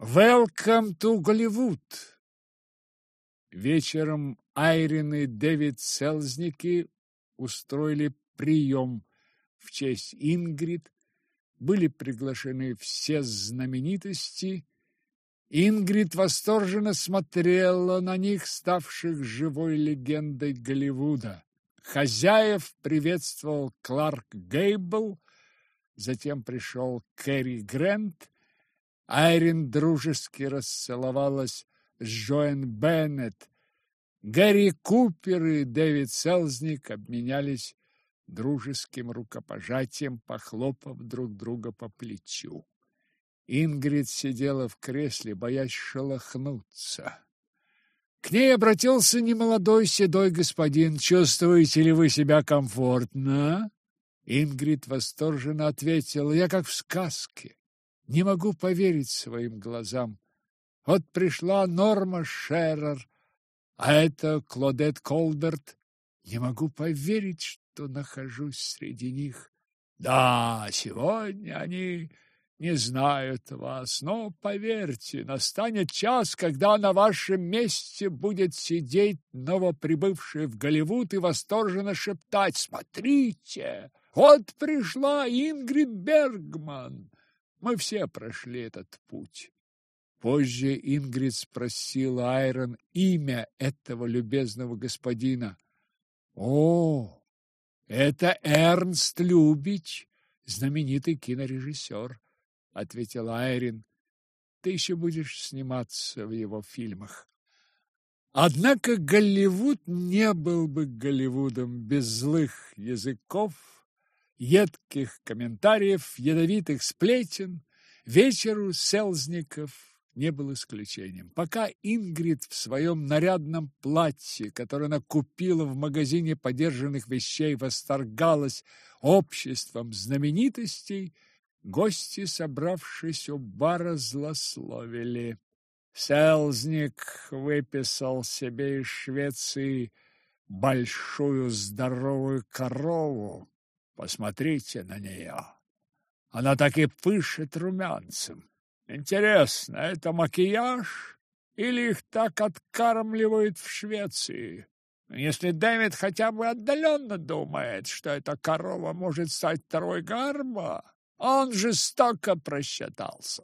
Welcome to Голливуд! Вечером Айрин и Дэвид Селзники устроили прием в честь Ингрид. Были приглашены все знаменитости. Ингрид восторженно смотрела на них, ставших живой легендой Голливуда. Хозяев приветствовал Кларк Гейбл, затем пришел Кэрри Грент. Айрин дружески расцеловалась с Джоэн Беннет. Гэри Купер и Дэвид Селзник обменялись дружеским рукопожатием, похлопав друг друга по плечу. Ингрид сидела в кресле, боясь шелохнуться. К ней обратился немолодой седой господин. «Чувствуете ли вы себя комфортно?» Ингрид восторженно ответила. «Я как в сказке. Не могу поверить своим глазам. Вот пришла Норма Шеррер, а это Клодет Колберт. Не могу поверить, что нахожусь среди них. Да, сегодня они не знают вас, но, поверьте, настанет час, когда на вашем месте будет сидеть новоприбывший в Голливуд и восторженно шептать «Смотрите, вот пришла Ингрид Бергман!» Мы все прошли этот путь. Позже Ингрид спросила Айрон имя этого любезного господина. «О, это Эрнст Любич, знаменитый кинорежиссер», — ответила Айрин. «Ты еще будешь сниматься в его фильмах». Однако Голливуд не был бы Голливудом без злых языков, едких комментариев, ядовитых сплетен. Вечеру селзников не был исключением. Пока Ингрид в своем нарядном платье, которое она купила в магазине подержанных вещей, восторгалась обществом знаменитостей, гости, собравшись у бара, злословили. Селзник выписал себе из Швеции большую здоровую корову. Посмотрите на нее. Она так и пышет румянцем. Интересно, это макияж или их так откармливают в Швеции? Если Дэвид хотя бы отдаленно думает, что эта корова может стать второй гарма, он жестоко просчитался.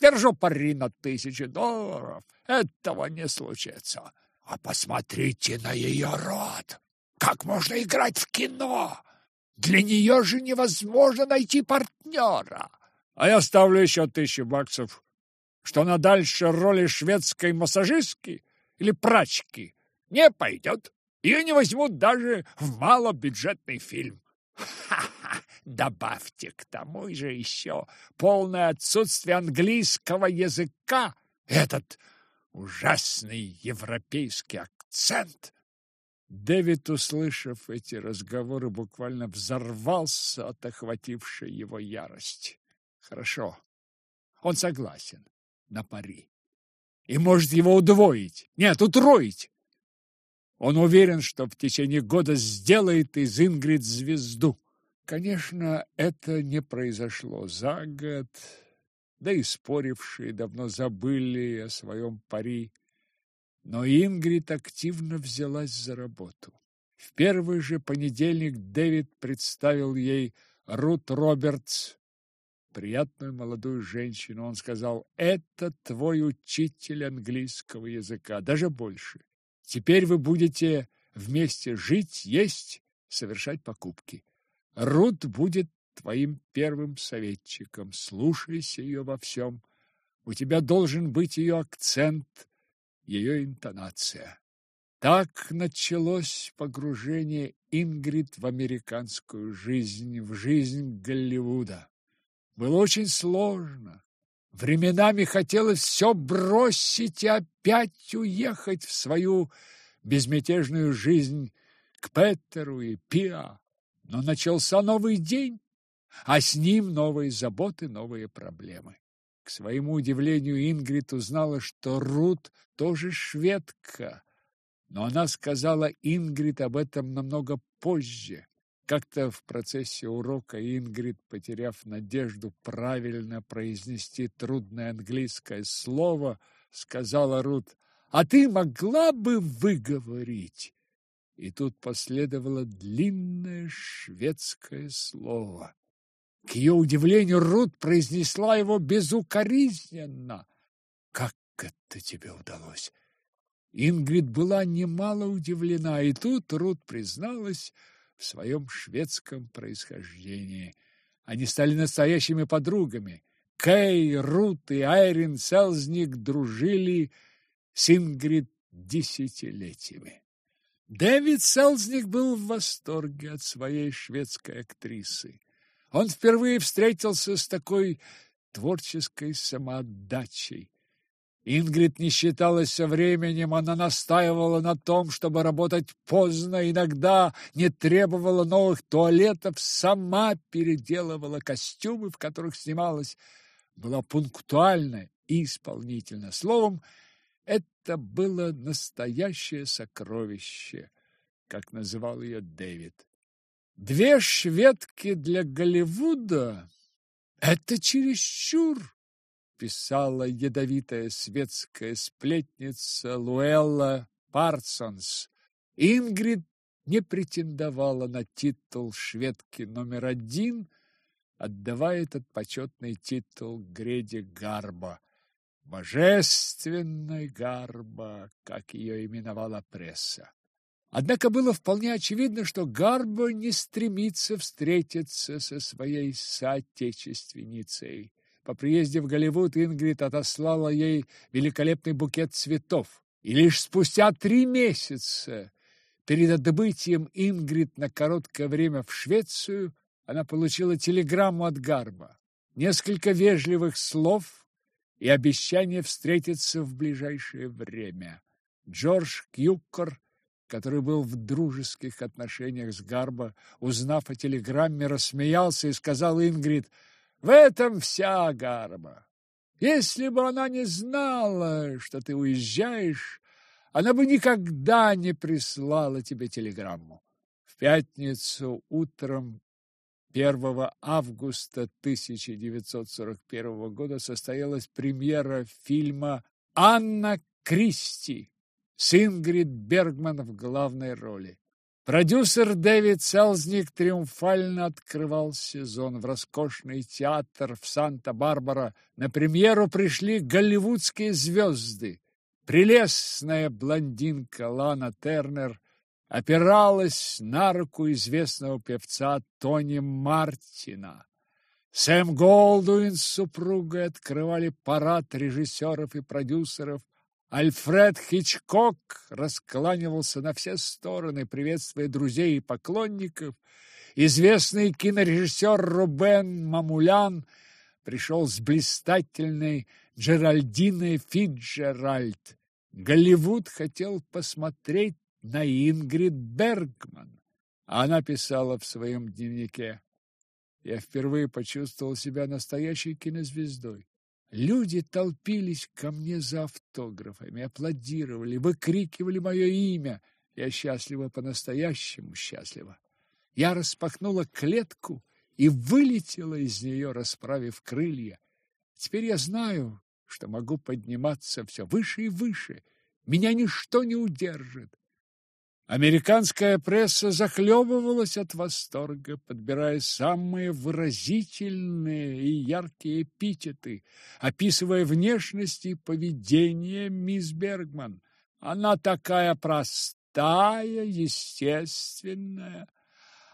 Держу пари на тысячи долларов. Этого не случится. А посмотрите на ее рот. Как можно играть в кино? Для нее же невозможно найти партнера. А я ставлю еще тысячу баксов, что она дальше роли шведской массажистки или прачки не пойдет. Ее не возьмут даже в малобюджетный фильм. Ха-ха! Добавьте к тому же еще полное отсутствие английского языка, этот ужасный европейский акцент. Дэвид, услышав эти разговоры, буквально взорвался от охватившей его ярости. Хорошо. Он согласен на пари. И может его удвоить. Нет, утроить. Он уверен, что в течение года сделает из Ингрид звезду. Конечно, это не произошло за год, да и спорившие давно забыли о своем пари. Но Ингрид активно взялась за работу. В первый же понедельник Дэвид представил ей Рут Робертс, приятную молодую женщину. Он сказал, это твой учитель английского языка, даже больше. Теперь вы будете вместе жить, есть, совершать покупки. Рут будет твоим первым советчиком. Слушайся ее во всем. У тебя должен быть ее акцент, ее интонация. Так началось погружение Ингрид в американскую жизнь, в жизнь Голливуда. Было очень сложно. Временами хотелось все бросить и опять уехать в свою безмятежную жизнь к Петеру и Пиа. Но начался новый день, а с ним новые заботы, новые проблемы. К своему удивлению Ингрид узнала, что Рут тоже шведка, но она сказала Ингрид об этом намного позже. Как-то в процессе урока Ингрид, потеряв надежду правильно произнести трудное английское слово, сказала Рут, «А ты могла бы выговорить?» И тут последовало длинное шведское слово. К ее удивлению, Рут произнесла его безукоризненно. «Как это тебе удалось?» Ингрид была немало удивлена, и тут Рут призналась в своем шведском происхождении. Они стали настоящими подругами. Кей, Рут и Айрин Селзник дружили с Ингрид десятилетиями. Дэвид Селзник был в восторге от своей шведской актрисы. Он впервые встретился с такой творческой самоотдачей. Ингрид не считалась со временем, она настаивала на том, чтобы работать поздно, иногда не требовала новых туалетов, сама переделывала костюмы, в которых снималась, была пунктуальна и исполнительна. Словом, это было настоящее сокровище, как называл ее Дэвид. Две шведки для Голливуда — это чересчур, писала ядовитая светская сплетница Луэлла Парсонс. Ингрид не претендовала на титул шведки номер один, отдавая этот почетный титул Греде Гарба. Божественной Гарба, как ее именовала пресса. Однако было вполне очевидно, что Гарбо не стремится встретиться со своей соотечественницей. По приезде в Голливуд Ингрид отослала ей великолепный букет цветов. И лишь спустя три месяца перед отбытием Ингрид на короткое время в Швецию она получила телеграмму от Гарба. Несколько вежливых слов и обещание встретиться в ближайшее время. Джордж Кьюкер который был в дружеских отношениях с Гарбо, узнав о телеграмме, рассмеялся и сказал Ингрид, «В этом вся Гарба. Если бы она не знала, что ты уезжаешь, она бы никогда не прислала тебе телеграмму». В пятницу утром 1 августа 1941 года состоялась премьера фильма «Анна Кристи» с Ингрид Бергман в главной роли. Продюсер Дэвид Селзник триумфально открывал сезон в роскошный театр в Санта-Барбара. На премьеру пришли голливудские звезды. Прелестная блондинка Лана Тернер опиралась на руку известного певца Тони Мартина. Сэм Голдуин с супругой открывали парад режиссеров и продюсеров – Альфред Хичкок раскланивался на все стороны, приветствуя друзей и поклонников. Известный кинорежиссер Рубен Мамулян пришел с блистательной Джеральдиной Фиджеральд. Голливуд хотел посмотреть на Ингрид Бергман. Она писала в своем дневнике. Я впервые почувствовал себя настоящей кинозвездой. Люди толпились ко мне за автографами, аплодировали, выкрикивали мое имя. Я счастлива, по-настоящему счастлива. Я распахнула клетку и вылетела из нее, расправив крылья. Теперь я знаю, что могу подниматься все выше и выше. Меня ничто не удержит. Американская пресса захлебывалась от восторга, подбирая самые выразительные и яркие эпитеты, описывая внешность и поведение мисс Бергман. Она такая простая, естественная.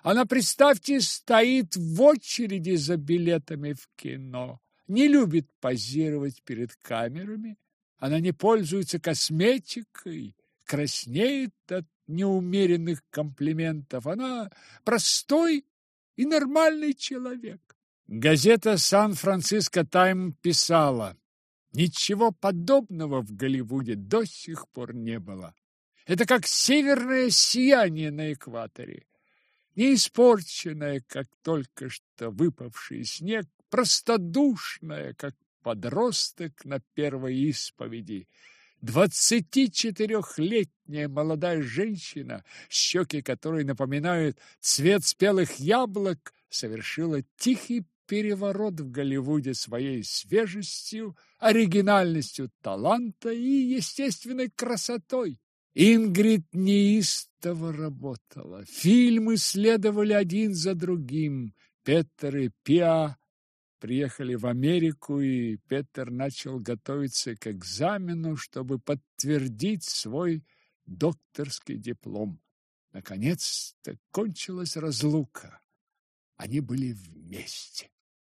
Она, представьте, стоит в очереди за билетами в кино, не любит позировать перед камерами, она не пользуется косметикой, краснеет от неумеренных комплиментов. Она простой и нормальный человек. Газета «Сан-Франциско Тайм» писала, ничего подобного в Голливуде до сих пор не было. Это как северное сияние на экваторе, не испорченное, как только что выпавший снег, простодушное, как подросток на первой исповеди, 24-летняя молодая женщина, щеки которой напоминают цвет спелых яблок, совершила тихий переворот в Голливуде своей свежестью, оригинальностью таланта и естественной красотой. Ингрид неистово работала. Фильмы следовали один за другим. Петер и Пиа приехали в Америку, и Петер начал готовиться к экзамену, чтобы подтвердить свой докторский диплом. Наконец-то кончилась разлука. Они были вместе.